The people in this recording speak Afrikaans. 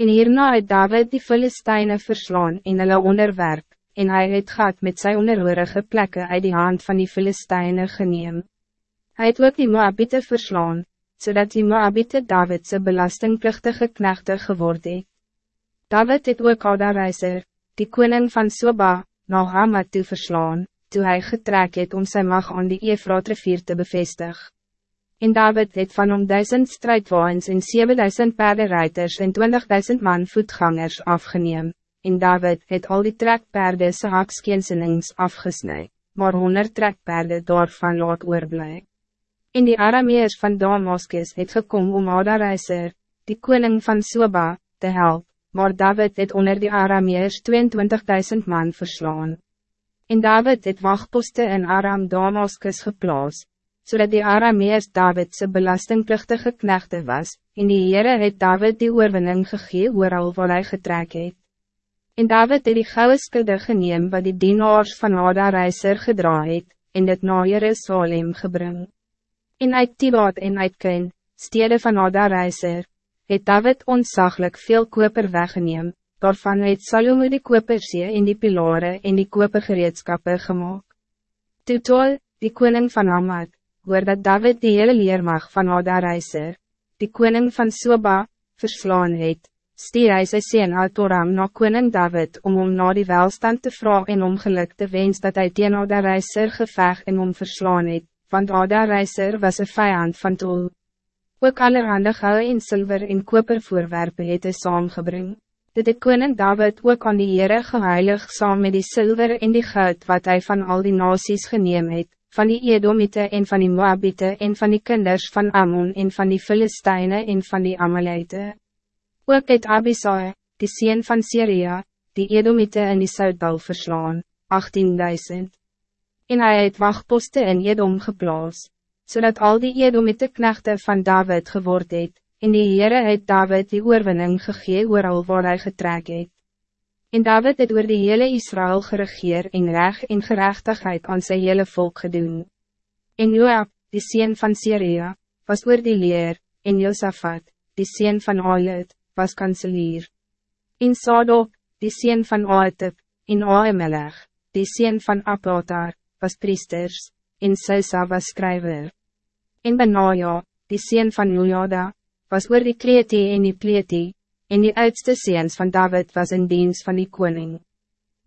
En hierna het David die Filisteine verslaan en hulle onderwerp, en hij het gaat met zijn onderhoorige plekken uit die hand van die Filisteine geneem. Hij het ook die Moabite verslaan, zodat die Moabite Davidse belastingplichtige knechte geworden het. David het ook Adareiser, die koning van Soba, na Hamad toe verslaan, toe hij getrek het om zijn mag aan die Efraat rivier te bevestigen. En David het van om duizend strijdwaans en 7000 paardenruiters en 20.000 man voetgangers afgeneem. En David het al die trekpaarden sy hakskeensenings afgesnij, maar 100 trekpaarden daarvan laat oorblij. En die Arameers van Damascus het gekom om Adareiser, die koning van Soba, te helpen, maar David het onder die Arameers 22.000 man verslaan. En David het wachtposte in Aram Damascus geplaatst zodat die Arameers Davidse belastingplichtige knechte was, en die Heere het David die oorwinning gegee ooral waar hy getrek het. En David het die gouden skilde geneem wat die dienaars van Ada Reiser gedra het, en dit na Jerusalem gebring. En uit Tibaat en uit Ken, stede van Ada Reiser, het David onzaglijk veel koper weggeneem, daarvan het Salome die kopersee en die pilare en die kopergereedskappe gemaakt. Tutol, die koning van Hamad, hoor dat David die hele leermag van Adareiser, die koning van Soba, verslaan het, stier hy sy sien Altoram na koning David om om na die welstand te vragen en om geluk te wens dat hij teen Adareiser geveg en om verslaan het, want Adareiser was een vijand van Tol. Ook allerhande gouden en zilver en koper voorwerpen het hy saamgebring. Dit het koning David ook aan die Heere geheilig saam met die zilver en die goud wat hij van al die nasies geneem het, van die Edomite en van die Moabite en van die kinders van Ammon en van die Philistijnen en van die Amalite. Ook het Abisai, die sien van Syria, die Edomite in die Zuidbal verslaan, 18.000. En hij het wachtposte in Edom geplaas, zodat al die Edomite knechten van David geword het, en die Heere het David die oorwinning gegee ooral waar hy getrek het. En David het oor die hele Israël geregeer en reg en gerechtigheid aan zijn hele volk gedoen. En Joab, die sien van Syria, was oor die leer, en Josaphat, die sien van Ayut, was kanselier. En Sadok, die sien van Aetip, en Aemelech, die sien van Apotar, was priesters, en Susa was schrijver. En Benaja, die sien van Jojada, was oor die kleetie en die pleetie, en die oudste seens van David was in dienst van die koning.